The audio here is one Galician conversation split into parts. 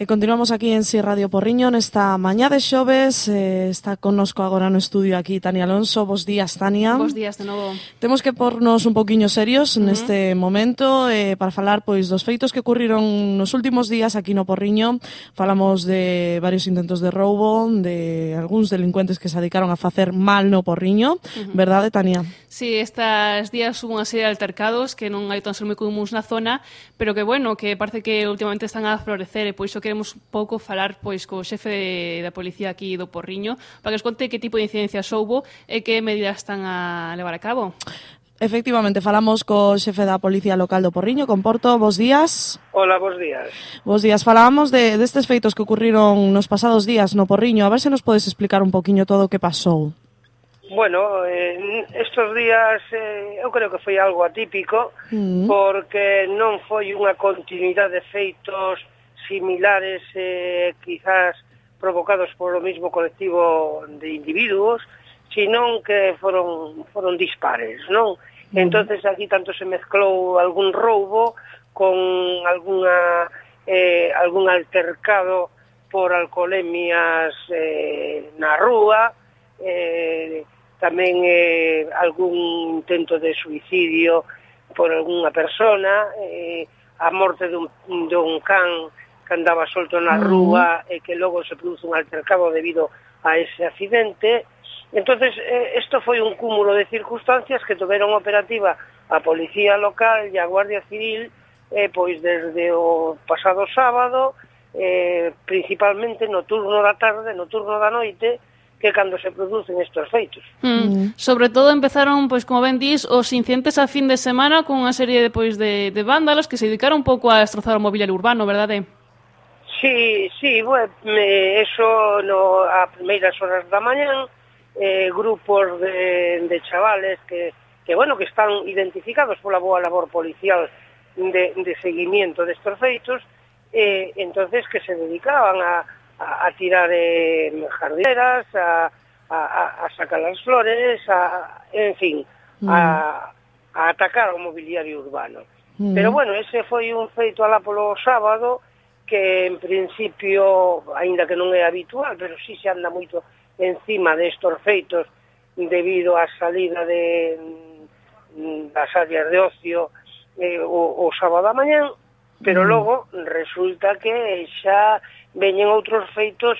E continuamos aquí en Si Radio Porriño nesta mañá de xoves. Eh, está connosco agora no estudio aquí Tania Alonso. Bos días, Tania. Bos días de novo. Temos que pornos un poquinho serios uh -huh. neste momento eh, para falar pois dos feitos que ocurriron nos últimos días aquí no Porriño. Falamos de varios intentos de roubo, de algúns delincuentes que se dedicaron a facer mal no Porriño. Uh -huh. Verdade, Tania? Sí, estas días hubo unha serie de altercados que non hai tan ser moi comuns na zona, pero que, bueno, que parece que últimamente están a florecer e pois o que queremos pouco falar pois co xefe de, da policía aquí do Porriño para que os conte que tipo de incidencias houbo e que medidas están a levar a cabo. Efectivamente, falamos co xefe da Policía Local do Porriño, con Porto, bos días. Hola, bos días. Bos días, falábamos de, destes feitos que ocurriron nos pasados días no Porriño, a ver se nos podes explicar un poquinho todo o que pasou. Bueno, eh, estos días eh, eu creo que foi algo atípico, mm. porque non foi unha continuidade de feitos similares eh, quizás provocados por o mismo colectivo de individuos, sino que foron, foron dispares, non? Mm. Entonces aquí tanto se mezclou algún roubo con alguna eh, algún altercado por alcoholemias eh, na rúa, eh, tamén eh, algún intento de suicidio por algunha persona, eh, a morte dun, dun can que andaba solto na rúa e que logo se produce un altercado debido a ese accidente. Entonces, eh, isto foi un cúmulo de circunstancias que tuveron operativa a Policía Local e a Guardia Civil eh, pois desde o pasado sábado, eh, principalmente no turno da tarde, no turno da noite, que cando se producen estes feitos. Mm. Sobre todo empezaron, pois como ben dís, os incidentes a fin de semana con unha serie de, pois, de, de vándalos que se dedicaron un pouco a destrozar o mobiliario urbano, verdade? Sí, sí, bueno, eso no, a primeiras horas da mañán, eh, grupos de, de chavales que, que, bueno, que están identificados pola boa labor policial de, de seguimiento destos feitos, eh, entonces que se dedicaban a, a, a tirar eh, jardineras, a, a, a sacar as flores, a, en fin, mm. a, a atacar o mobiliario urbano. Mm. Pero bueno, ese foi un feito alá polo sábado, que en principio, aínda que non é habitual, pero sí se anda moito encima destos feitos debido á salida de mm, das áreas de ocio eh, o, o sábado a mañán, pero mm. logo resulta que xa veñen outros feitos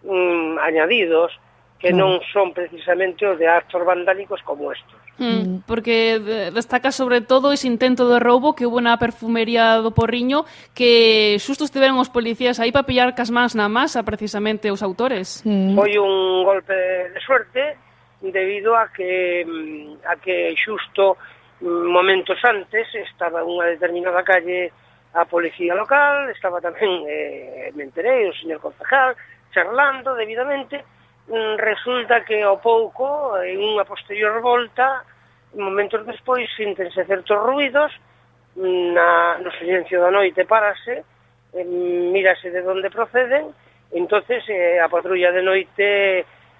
mm, añadidos que non son precisamente os de actos vandálicos como estos. Mm. mm, porque eh, destaca sobre todo ese intento de roubo que hubo na perfumería do Porriño que xusto estiveron os policías aí para pillar cas mans na masa precisamente os autores. Mm. Foi un golpe de suerte debido a que mm, a que xusto mm, momentos antes estaba unha determinada calle a policía local, estaba tamén, eh, me enterei, o señor concejal, charlando debidamente, Mm, resulta que ao pouco, en unha posterior volta, momentos despois, síntense certos ruidos, mm, na, no silencio da noite parase, eh, mírase de onde proceden, entonces eh, a patrulla de noite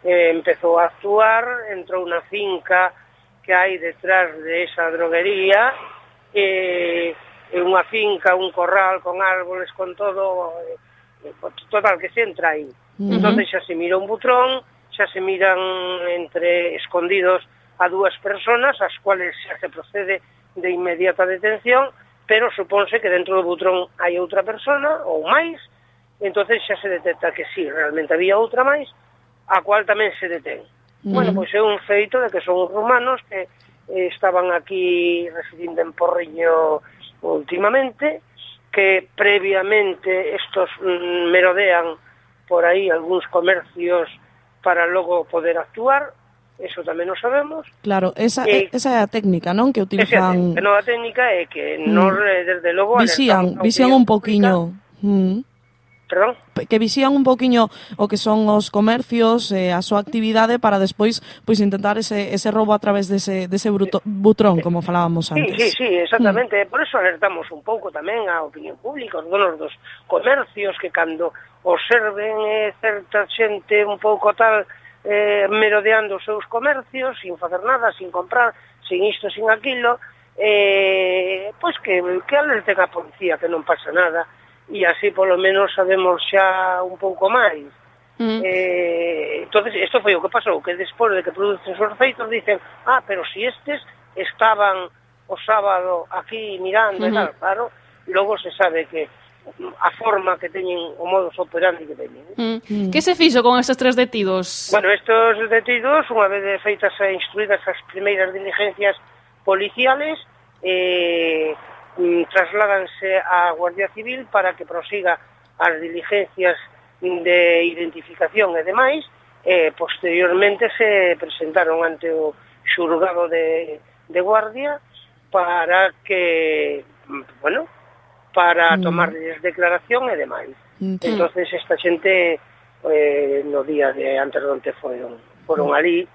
eh, empezou a actuar, entrou na finca que hai detrás de esa droguería, eh, unha finca, un corral con árboles, con todo, eh, eh total, que se entra aí. Uh -huh. Xa se mira un butrón, xa se miran entre escondidos a dúas personas, as cuales xa se procede de inmediata detención, pero supónse que dentro do butrón hai outra persona ou máis, entonces xa se detecta que sí, realmente había outra máis, a cual tamén se detén. Mm. Bueno, pois é un feito de que son os rumanos que eh, estaban aquí residindo en Porriño últimamente, que previamente estos mm, merodean por aí algúns comercios para logo poder actuar, eso tamén o sabemos. Claro, esa, e, esa é a técnica, non? Que utilizan... Esa, a nova técnica é que mm, nos, desde logo... Visían, visían un poquinho... Mm. Perdón? Que visían un pouquiño o que son os comercios, eh, a súa actividade para despois pois intentar ese, ese robo a través dese, dese bruto, eh, butrón, como falábamos antes. Sí, sí, sí, exactamente. Mm. Por eso alertamos un pouco tamén a opinión pública, os donos dos comercios, que cando observen eh, certa xente un pouco tal eh, merodeando os seus comercios, sin facer nada, sin comprar, sin isto, sin aquilo, eh, pois que, que alerten a policía que non pasa nada, e así polo menos sabemos xa un pouco máis. Mm. Eh, entonces isto foi o que pasou, que despois de que producen os feitos dicen, ah, pero si estes estaban o sábado aquí mirando mm -hmm. e tal, claro, logo se sabe que a forma que teñen o modus operandi que teñen. ¿eh? Mm. mm. Que se fixo con estes tres detidos? Bueno, estes detidos, unha vez feitas e instruídas as primeiras diligencias policiales, eh, Mm, trasládanse á Guardia Civil para que prosiga as diligencias de identificación e demais, e posteriormente se presentaron ante o xurgado de, de Guardia para que, bueno, para mm. tomarles declaración e demais. Okay. entonces esta xente eh, no día de antes onde foron, foron ali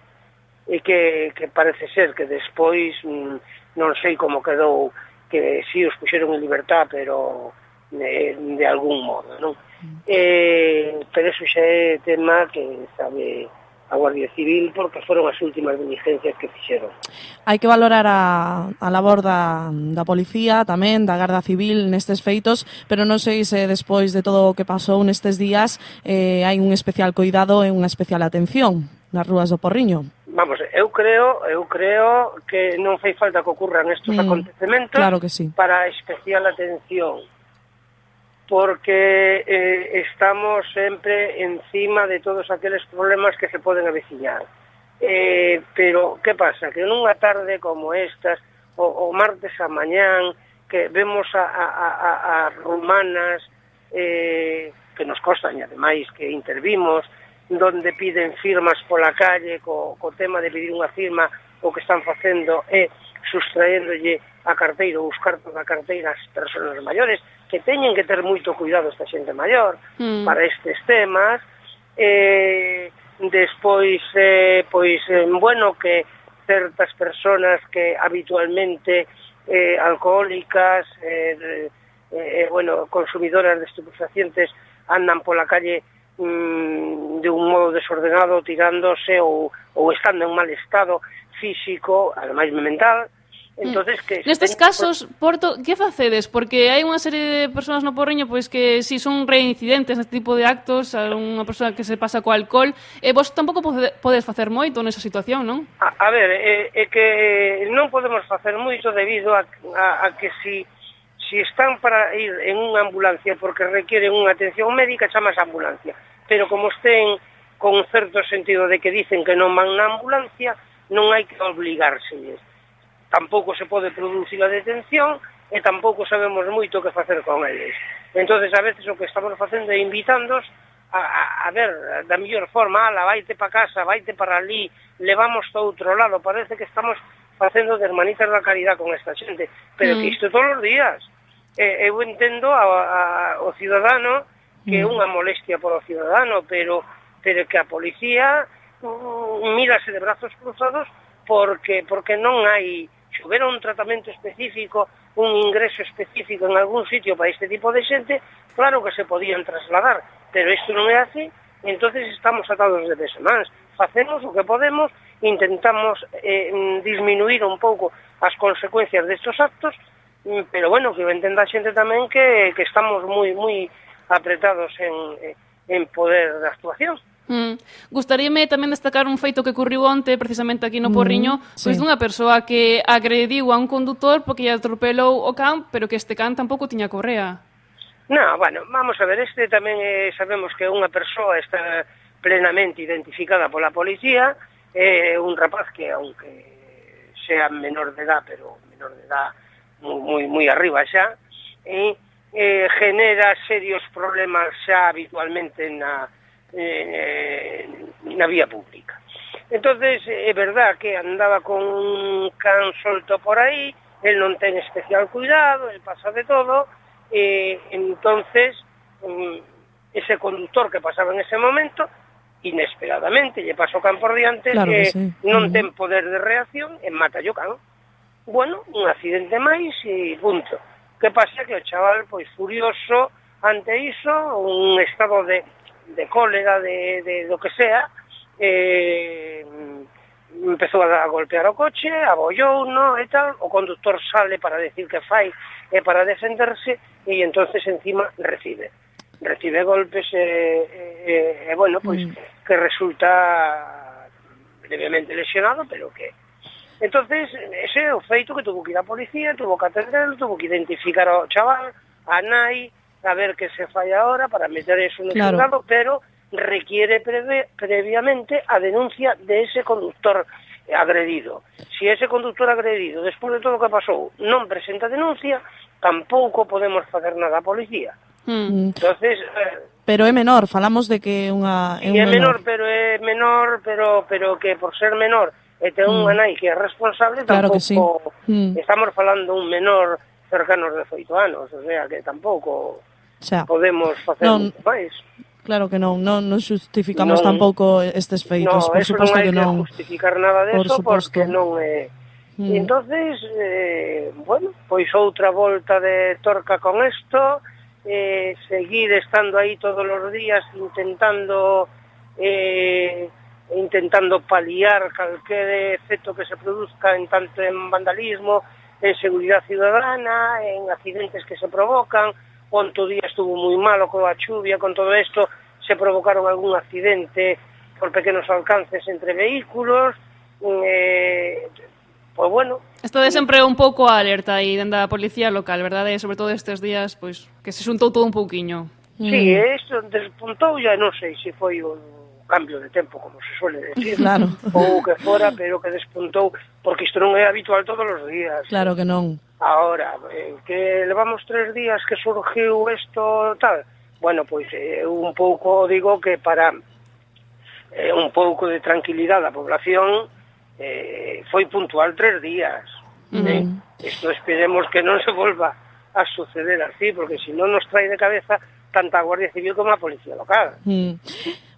e que, que parece ser que despois non sei como quedou que si sí, os puxeron en libertad, pero de, de algún modo, non? Mm. Eh, pero eso xa é tema que sabe a Guardia Civil porque foron as últimas diligencias que fixeron. Hai que valorar a, a labor da, da policía tamén, da Garda Civil nestes feitos, pero non sei se despois de todo o que pasou nestes días eh, hai un especial cuidado e unha especial atención nas rúas do Porriño vamos, eu creo, eu creo que non fai falta que ocurran estes mm, acontecementos claro que sí. para especial atención porque eh, estamos sempre encima de todos aqueles problemas que se poden aveciñar. Eh, pero, que pasa? Que nunha tarde como estas, o, o martes a mañán, que vemos a, a, a, a rumanas eh, que nos costan, e ademais que intervimos, donde piden firmas pola calle co, co tema de pedir unha firma o que están facendo é sustraéndolle a carteira ou os cartos da carteira as persoas maiores que teñen que ter moito cuidado esta xente maior mm. para estes temas eh, despois eh, pois eh, bueno que certas persoas que habitualmente eh, alcohólicas eh, eh, eh, bueno consumidoras de estupefacientes andan pola calle mm, de un modo desordenado tirándose ou, ou estando en mal estado físico, ademais mental, Entonces, mm. que Nestes ten... casos, Porto, que facedes? Porque hai unha serie de persoas no Porriño pois que si son reincidentes neste tipo de actos, unha persoa que se pasa co alcohol, e vos tampouco podes facer moito nesa situación, non? A, a ver, é, é que non podemos facer moito debido a, a, a que si Si están para ir en unha ambulancia porque requieren unha atención médica, chamas a ambulancia. Pero como estén con certo sentido de que dicen que non van na ambulancia, non hai que obligárseles Tampouco se pode producir a detención e tampouco sabemos moito que facer con eles. entonces a veces o que estamos facendo é invitándos a, a, a ver da mellor forma, ala, vaite para casa, vaite para ali, levamos a outro lado, parece que estamos facendo de hermanitas da caridad con esta xente, pero mm. que isto todos os días, Eh, eh, eu entendo a, a, o ciudadano que é mm. unha molestia para o ciudadano, pero pero que a policía um, mírase de brazos cruzados porque porque non hai se houbera un tratamento específico, un ingreso específico en algún sitio para este tipo de xente, claro que se podían trasladar, pero isto non é así, entonces estamos atados de pesemans. Facemos o que podemos, intentamos eh, disminuir un pouco as consecuencias destos actos, Mm, pero bueno, que entenda a xente tamén que, que estamos moi moi apretados en, en poder de actuación. Mm. Gustaríame tamén destacar un feito que ocurriu onte precisamente aquí no mm, Porriño, mm, sí. pois dunha persoa que agrediu a un condutor porque lle atropelou o can, pero que este can tampouco tiña correa. No, bueno, vamos a ver, este tamén eh, sabemos que unha persoa está plenamente identificada pola policía, eh, un rapaz que, aunque sea menor de edad, pero menor de edad moi moi arriba xa, e eh, genera serios problemas xa habitualmente na, eh, na vía pública. entonces eh, é verdad que andaba con un can solto por aí, el non ten especial cuidado, el pasa de todo, eh, entonces um, ese conductor que pasaba en ese momento inesperadamente lle pasou can por diante claro que que sí. non ten poder de reacción e mata yo can bueno, un accidente máis e punto. Que pasa que o chaval, pois, furioso ante iso, un estado de, de cólera, de, de do que sea, eh, empezou a golpear o coche, abollou, no, e tal, o conductor sale para decir que fai e para defenderse, e entonces encima recibe. Recibe golpes e, e, e bueno, pois mm. que resulta levemente lesionado, pero que entonces ese é o feito que tuvo que ir a policía, tuvo que atender, tuvo que identificar ao chaval, a nai, a ver que se fai ahora para meter eso no claro. juzgado, pero requiere preve, previamente a denuncia de ese conductor agredido. Si ese conductor agredido, despois de todo o que pasou, non presenta denuncia, tampouco podemos facer nada a policía. Hmm. Mm. Entonces, eh, pero é menor, falamos de que unha é, un é menor, menor, pero é menor, pero pero que por ser menor e ten mm. un nai que é responsable, claro tampouco sí. mm. estamos falando un menor cercanos de 18 anos, o sea, que tampouco xa. podemos facer non, máis. Claro que non, non, non justificamos non, tampouco estes feitos, no, por suposto que non. Non, justificar nada de por porque non é... Mm. entonces, eh, bueno, pois outra volta de torca con isto, eh, seguir estando aí todos os días intentando eh, intentando paliar calquer efecto que se produzca en tanto en vandalismo, en seguridad ciudadana, en accidentes que se provocan. Onto día estuvo moi malo coa chuvia, con todo isto se provocaron algún accidente por pequenos alcances entre vehículos. Mm, eh, pois bueno... bueno. de sempre un pouco alerta aí dentro da policía local, verdade? Sobre todo estes días, pois, que se xuntou todo un pouquiño. Sí, mm. eh, isto despuntou, ya non sei se foi un cambio de tempo, como se suele decir, claro. ou que fora, pero que despuntou, porque isto non é habitual todos os días. Claro que non. Ahora, eh, que levamos tres días que surgiu isto, tal, bueno, pois eh, un pouco digo que para eh, un pouco de tranquilidade a población eh, foi puntual tres días. Mm. Eh? Isto esperemos que non se volva a suceder así, porque si no nos trae de cabeza tanta a Guardia Civil como a Policía Local. Mm.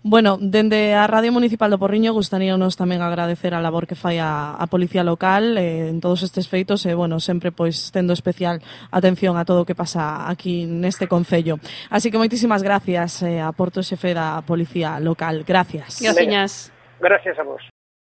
Bueno, dende a Radio Municipal do Porriño gustaríanos tamén agradecer a labor que fai a, a Policía Local eh, en todos estes feitos e, eh, bueno, sempre pois tendo especial atención a todo o que pasa aquí neste Concello. Así que moitísimas gracias eh, a Porto Xefe da Policía Local. Gracias. Gracias. Gracias a vos.